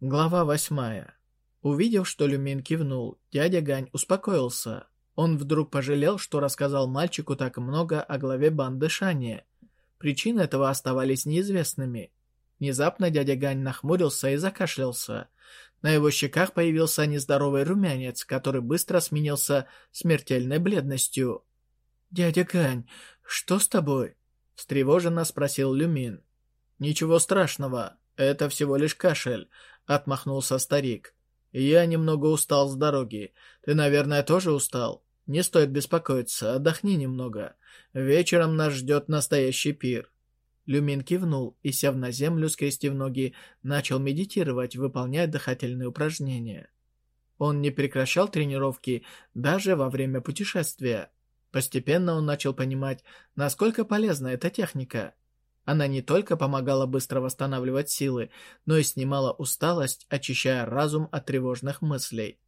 Глава восьмая. Увидев, что Люмин кивнул, дядя Гань успокоился. Он вдруг пожалел, что рассказал мальчику так много о главе банды Шани. Причины этого оставались неизвестными. Внезапно дядя Гань нахмурился и закашлялся. На его щеках появился нездоровый румянец, который быстро сменился смертельной бледностью. «Дядя Гань, что с тобой?» – встревоженно спросил Люмин. «Ничего страшного, это всего лишь кашель», Отмахнулся старик. «Я немного устал с дороги. Ты, наверное, тоже устал? Не стоит беспокоиться, отдохни немного. Вечером нас ждет настоящий пир». Люмин кивнул и, сев на землю, скрестив ноги, начал медитировать, выполняя дыхательные упражнения. Он не прекращал тренировки даже во время путешествия. Постепенно он начал понимать, насколько полезна эта техника – она не только помогала быстро восстанавливать силы, но и снимала усталость, очищая разум от тревожных мыслей.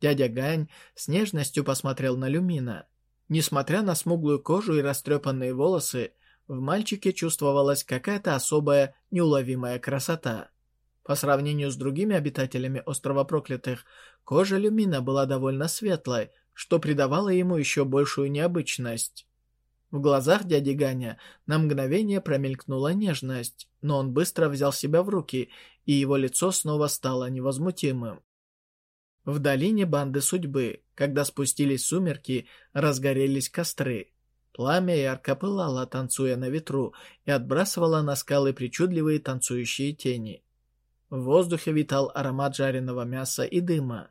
Дядя Гань с нежностью посмотрел на Люмина. Несмотря на смуглую кожу и растрепанные волосы, в мальчике чувствовалась какая-то особая, неуловимая красота. По сравнению с другими обитателями острова Проклятых, кожа Люмина была довольно светлой, что придавало ему еще большую необычность. В глазах дяди Ганя на мгновение промелькнула нежность, но он быстро взял себя в руки, и его лицо снова стало невозмутимым. В долине банды судьбы, когда спустились сумерки, разгорелись костры. Пламя ярко пылало, танцуя на ветру, и отбрасывало на скалы причудливые танцующие тени. В воздухе витал аромат жареного мяса и дыма.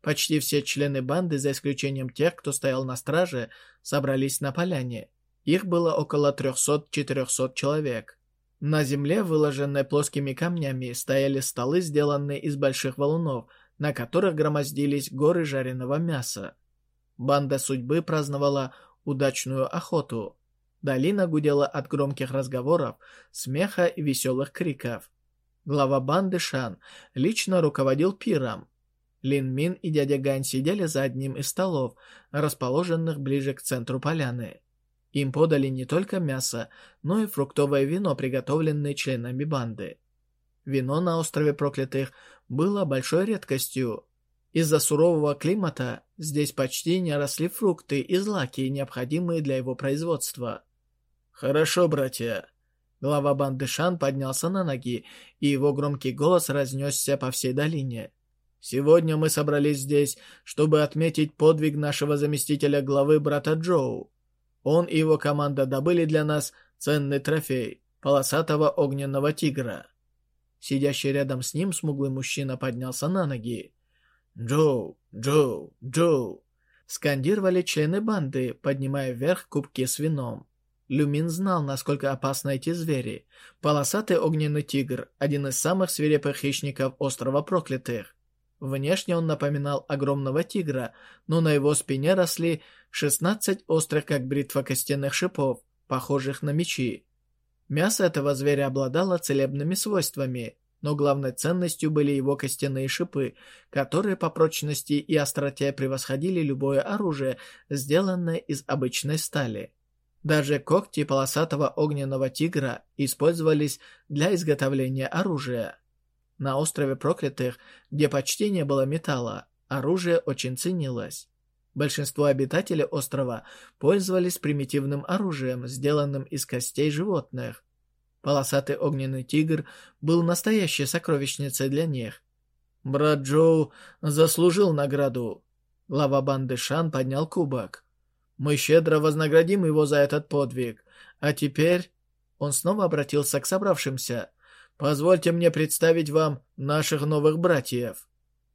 Почти все члены банды, за исключением тех, кто стоял на страже, собрались на поляне. Их было около 300-400 человек. На земле, выложенной плоскими камнями, стояли столы, сделанные из больших валунов, на которых громоздились горы жареного мяса. Банда судьбы праздновала удачную охоту. Долина гудела от громких разговоров, смеха и веселых криков. Глава банды Шан лично руководил пиром. Лин Мин и дядя Гань сидели за одним из столов, расположенных ближе к центру поляны. Им подали не только мясо, но и фруктовое вино, приготовленное членами банды. Вино на острове Проклятых было большой редкостью. Из-за сурового климата здесь почти не росли фрукты и злаки, необходимые для его производства. «Хорошо, братья». Глава банды Шан поднялся на ноги, и его громкий голос разнесся по всей долине. «Сегодня мы собрались здесь, чтобы отметить подвиг нашего заместителя главы брата Джоу. Он и его команда добыли для нас ценный трофей — полосатого огненного тигра. Сидящий рядом с ним смуглый мужчина поднялся на ноги. «Джоу! Джоу! Джоу!» Скандировали члены банды, поднимая вверх кубки с вином. Люмин знал, насколько опасны эти звери. Полосатый огненный тигр – один из самых свирепых хищников острова Проклятых. Внешне он напоминал огромного тигра, но на его спине росли 16 острых, как бритва костяных шипов, похожих на мечи. Мясо этого зверя обладало целебными свойствами, но главной ценностью были его костяные шипы, которые по прочности и остроте превосходили любое оружие, сделанное из обычной стали. Даже когти полосатого огненного тигра использовались для изготовления оружия. На острове Проклятых, где почти не было металла, оружие очень ценилось. Большинство обитателей острова пользовались примитивным оружием, сделанным из костей животных. Полосатый огненный тигр был настоящей сокровищницей для них. Брат Джоу заслужил награду. Глава банды Шан поднял кубок. Мы щедро вознаградим его за этот подвиг. А теперь... Он снова обратился к собравшимся. Позвольте мне представить вам наших новых братьев».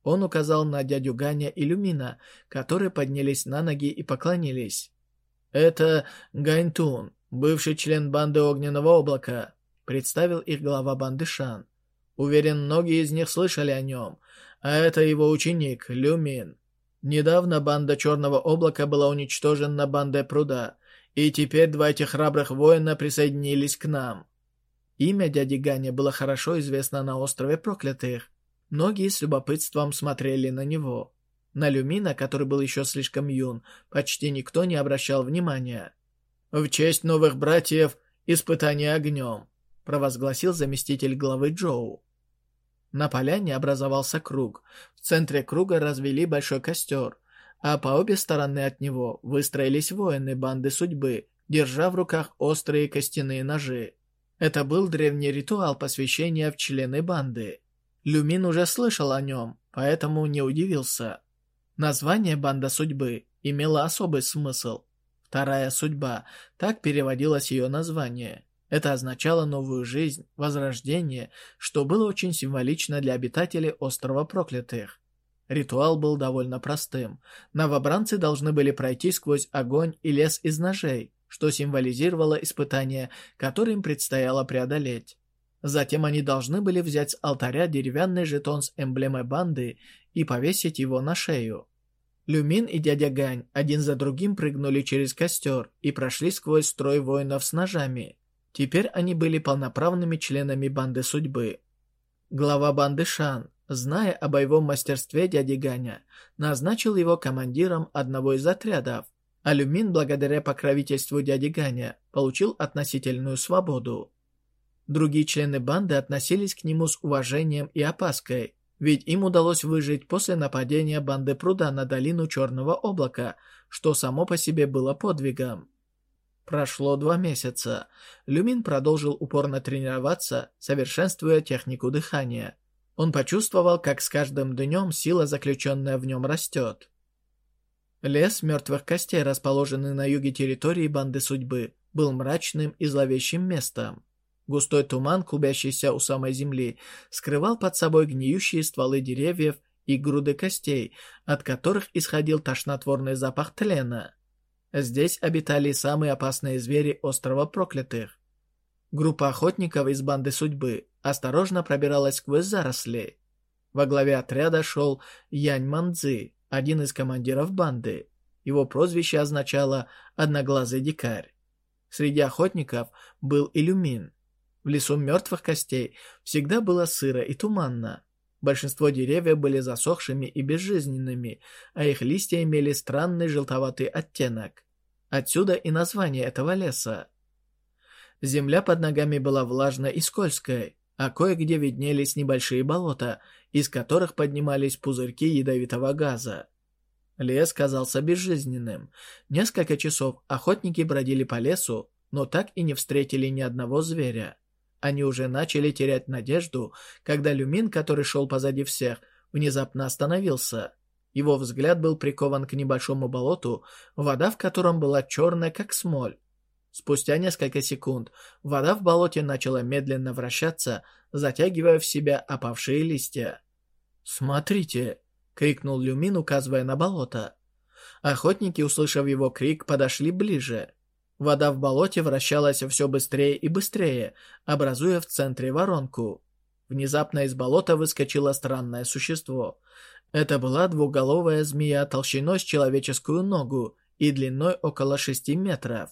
Он указал на дядю Ганя и Люмина, которые поднялись на ноги и поклонились. «Это Ганьтун, бывший член банды Огненного Облака», — представил их глава банды Шан. «Уверен, многие из них слышали о нем, а это его ученик Люмин. Недавно банда Черного Облака была уничтожена бандой Пруда, и теперь два этих храбрых воина присоединились к нам. Имя дяди Ганя было хорошо известно на острове Проклятых. Многие с любопытством смотрели на него. На Люмина, который был еще слишком юн, почти никто не обращал внимания. «В честь новых братьев испытание огнем», — провозгласил заместитель главы Джоу. На поляне образовался круг. В центре круга развели большой костер, а по обе стороны от него выстроились воины банды судьбы, держа в руках острые костяные ножи. Это был древний ритуал посвящения в члены банды. Люмин уже слышал о нем, поэтому не удивился. Название «Банда судьбы» имело особый смысл. «Вторая судьба» — так переводилось ее название. Это означало новую жизнь, возрождение, что было очень символично для обитателей острова Проклятых. Ритуал был довольно простым. Новобранцы должны были пройти сквозь огонь и лес из ножей, что символизировало испытание, которое им предстояло преодолеть. Затем они должны были взять с алтаря деревянный жетон с эмблемой банды и повесить его на шею. Люмин и дядя Гань один за другим прыгнули через костер и прошли сквозь строй воинов с ножами. Теперь они были полноправными членами банды судьбы. Глава банды Шан, зная о боевом мастерстве дяди Ганя, назначил его командиром одного из отрядов. Алюмин, благодаря покровительству дяди Ганя, получил относительную свободу. Другие члены банды относились к нему с уважением и опаской, ведь им удалось выжить после нападения банды пруда на долину Черного облака, что само по себе было подвигом. Прошло два месяца. Люмин продолжил упорно тренироваться, совершенствуя технику дыхания. Он почувствовал, как с каждым днем сила, заключенная в нем, растет. Лес мертвых костей, расположенный на юге территории Банды Судьбы, был мрачным и зловещим местом. Густой туман, клубящийся у самой земли, скрывал под собой гниющие стволы деревьев и груды костей, от которых исходил тошнотворный запах тлена. Здесь обитали самые опасные звери острова Проклятых. Группа охотников из банды судьбы осторожно пробиралась сквозь заросли. Во главе отряда шел Янь Мандзи, один из командиров банды. Его прозвище означало «одноглазый дикарь». Среди охотников был Илюмин. В лесу мертвых костей всегда было сыро и туманно. Большинство деревьев были засохшими и безжизненными, а их листья имели странный желтоватый оттенок. Отсюда и название этого леса. Земля под ногами была влажной и скользкой, а кое-где виднелись небольшие болота, из которых поднимались пузырьки ядовитого газа. Лес казался безжизненным. Несколько часов охотники бродили по лесу, но так и не встретили ни одного зверя. Они уже начали терять надежду, когда люмин, который шел позади всех, внезапно остановился. Его взгляд был прикован к небольшому болоту, вода в котором была черная, как смоль. Спустя несколько секунд вода в болоте начала медленно вращаться, затягивая в себя опавшие листья. «Смотрите!» — крикнул Люмин, указывая на болото. Охотники, услышав его крик, подошли ближе. Вода в болоте вращалась все быстрее и быстрее, образуя в центре воронку. Внезапно из болота выскочило странное существо. Это была двуголовая змея толщиной с человеческую ногу и длиной около шести метров.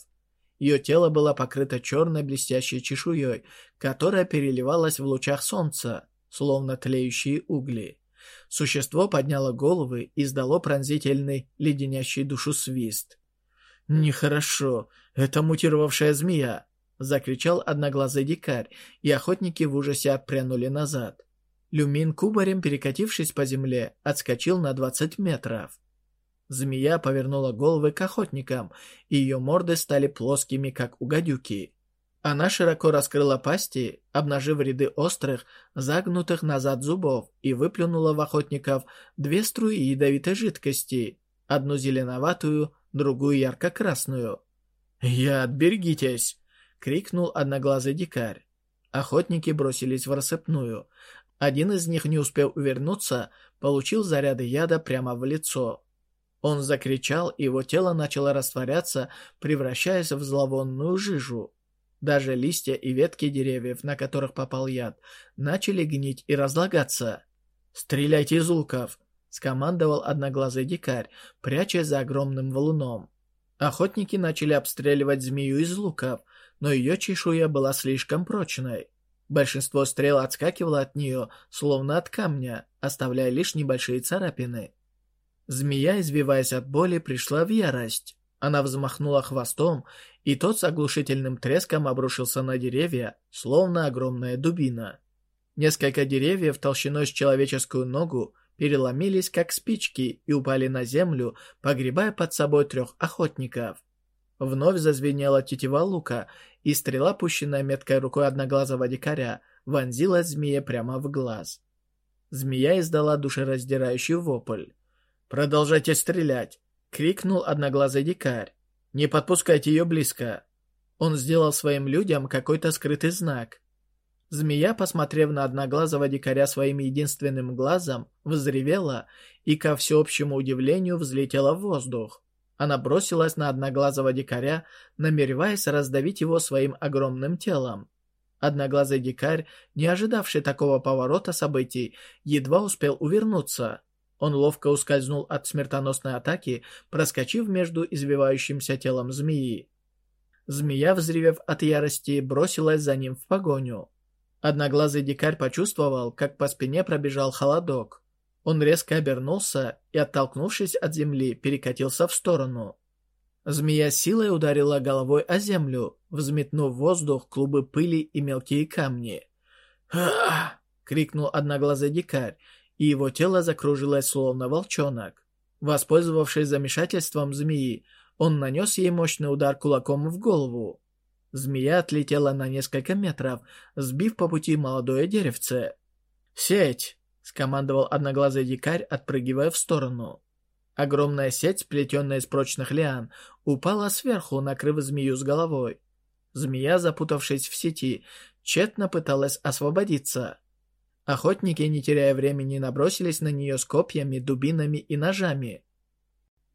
Ее тело было покрыто черной блестящей чешуей, которая переливалась в лучах солнца, словно тлеющие угли. Существо подняло головы и издало пронзительный, леденящий душу свист. «Нехорошо. «Это мутировавшая змея!» — закричал одноглазый дикарь, и охотники в ужасе отпрянули назад. Люмин, кубарем перекатившись по земле, отскочил на 20 метров. Змея повернула головы к охотникам, и ее морды стали плоскими, как у гадюки. Она широко раскрыла пасти, обнажив ряды острых, загнутых назад зубов, и выплюнула в охотников две струи ядовитой жидкости, одну зеленоватую, другую ярко-красную. «Я, отберегитесь!» — крикнул одноглазый дикарь. Охотники бросились в рассыпную. Один из них, не успев увернуться, получил заряды яда прямо в лицо. Он закричал, и его тело начало растворяться, превращаясь в зловонную жижу. Даже листья и ветки деревьев, на которых попал яд, начали гнить и разлагаться. «Стреляйте из луков!» — скомандовал одноглазый дикарь, прячась за огромным валуном. Охотники начали обстреливать змею из луков, но ее чешуя была слишком прочной. Большинство стрел отскакивало от нее, словно от камня, оставляя лишь небольшие царапины. Змея, извиваясь от боли, пришла в ярость. Она взмахнула хвостом, и тот с оглушительным треском обрушился на деревья, словно огромная дубина. Несколько деревьев толщиной с человеческую ногу переломились как спички и упали на землю, погребая под собой трех охотников. Вновь зазвенела тетива лука, и стрела, пущенная меткой рукой одноглазого дикаря, вонзилась змее прямо в глаз. Змея издала душераздирающий вопль. «Продолжайте стрелять!» — крикнул одноглазый дикарь. «Не подпускайте ее близко!» Он сделал своим людям какой-то скрытый знак. Змея, посмотрев на одноглазого дикаря своим единственным глазом, взревела и, ко всеобщему удивлению, взлетела в воздух. Она бросилась на одноглазого дикаря, намереваясь раздавить его своим огромным телом. Одноглазый дикарь, не ожидавший такого поворота событий, едва успел увернуться. Он ловко ускользнул от смертоносной атаки, проскочив между извивающимся телом змеи. Змея, взревев от ярости, бросилась за ним в погоню. Одноглазый дикарь почувствовал, как по спине пробежал холодок. Он резко обернулся и, оттолкнувшись от земли, перекатился в сторону. Змея силой ударила головой о землю, взметнув в воздух клубы пыли и мелкие камни. «Ха!» — крикнул одноглазый дикарь, и его тело закружилось, словно волчонок. Воспользовавшись замешательством змеи, он нанес ей мощный удар кулаком в голову. Змея отлетела на несколько метров, сбив по пути молодое деревце. «Сеть!» — скомандовал одноглазый дикарь, отпрыгивая в сторону. Огромная сеть, сплетенная из прочных лиан, упала сверху, накрыв змею с головой. Змея, запутавшись в сети, тщетно пыталась освободиться. Охотники, не теряя времени, набросились на нее с копьями, дубинами и ножами.